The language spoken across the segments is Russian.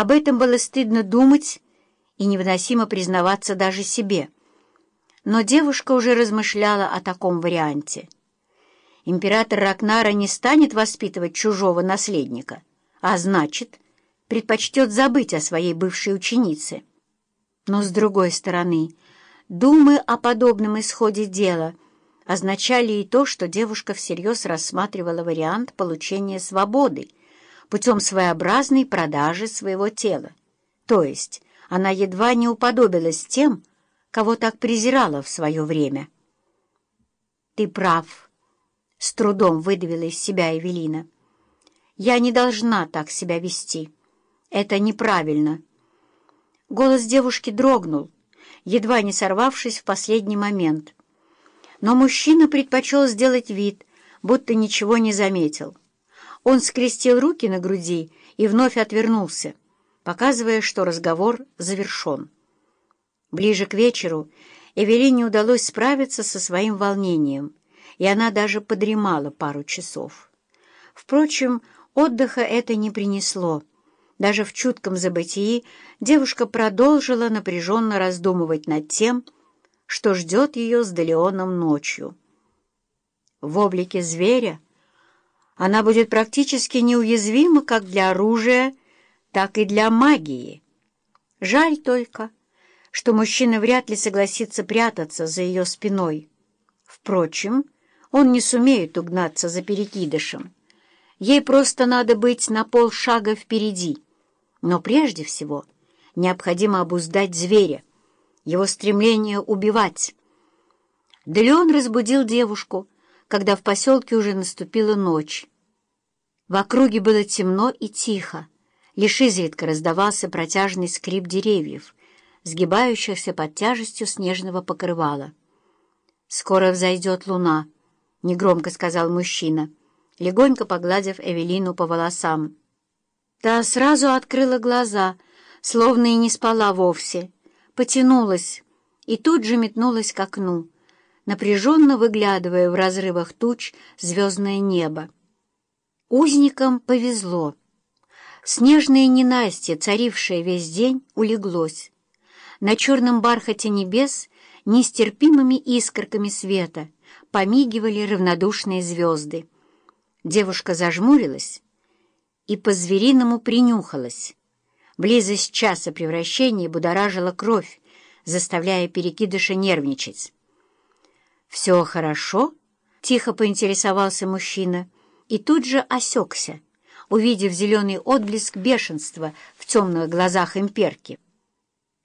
Об этом было стыдно думать и невыносимо признаваться даже себе. Но девушка уже размышляла о таком варианте. Император Ракнара не станет воспитывать чужого наследника, а значит, предпочтет забыть о своей бывшей ученице. Но, с другой стороны, думы о подобном исходе дела означали и то, что девушка всерьез рассматривала вариант получения свободы путем своеобразной продажи своего тела. То есть она едва не уподобилась тем, кого так презирала в свое время. «Ты прав», — с трудом выдавила из себя Эвелина. «Я не должна так себя вести. Это неправильно». Голос девушки дрогнул, едва не сорвавшись в последний момент. Но мужчина предпочел сделать вид, будто ничего не заметил. Он скрестил руки на груди и вновь отвернулся, показывая, что разговор завершен. Ближе к вечеру Эвелине удалось справиться со своим волнением, и она даже подремала пару часов. Впрочем, отдыха это не принесло. Даже в чутком забытии девушка продолжила напряженно раздумывать над тем, что ждет ее с Делеоном ночью. В облике зверя она будет практически неуязвима как для оружия, так и для магии. Жаль только, что мужчина вряд ли согласится прятаться за ее спиной. Впрочем, он не сумеет угнаться за перекидышем. Ей просто надо быть на полшага впереди. Но прежде всего необходимо обуздать зверя, его стремление убивать. Делеон разбудил девушку, когда в поселке уже наступила ночь. В округе было темно и тихо, лишь изредка раздавался протяжный скрип деревьев, сгибающихся под тяжестью снежного покрывала. «Скоро взойдет луна», — негромко сказал мужчина, легонько погладив Эвелину по волосам. Та сразу открыла глаза, словно и не спала вовсе, потянулась и тут же метнулась к окну, напряженно выглядывая в разрывах туч звездное небо. Узникам повезло. Снежное ненастье, царившее весь день, улеглось. На черном бархате небес нестерпимыми искорками света помигивали равнодушные звезды. Девушка зажмурилась и по-звериному принюхалась. Близость часа превращения будоражила кровь, заставляя перекидыша нервничать. «Все хорошо?» — тихо поинтересовался мужчина — и тут же осекся, увидев зеленый отблеск бешенства в темных глазах имперки.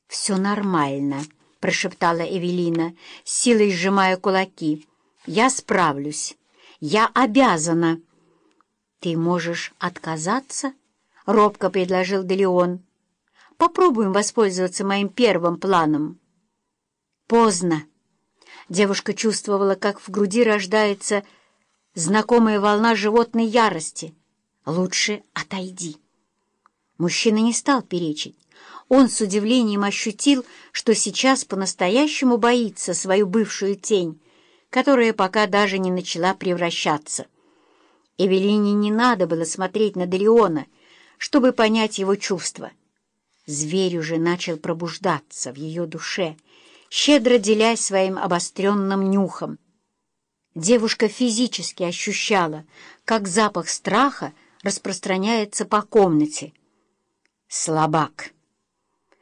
«Все нормально», — прошептала Эвелина, силой сжимая кулаки. «Я справлюсь. Я обязана». «Ты можешь отказаться?» — робко предложил Делеон. «Попробуем воспользоваться моим первым планом». «Поздно». Девушка чувствовала, как в груди рождается знакомая волна животной ярости. Лучше отойди. Мужчина не стал перечить. Он с удивлением ощутил, что сейчас по-настоящему боится свою бывшую тень, которая пока даже не начала превращаться. Эвелине не надо было смотреть на Дариона, чтобы понять его чувства. Зверь уже начал пробуждаться в ее душе, щедро делясь своим обостренным нюхом. Девушка физически ощущала, как запах страха распространяется по комнате. «Слабак!»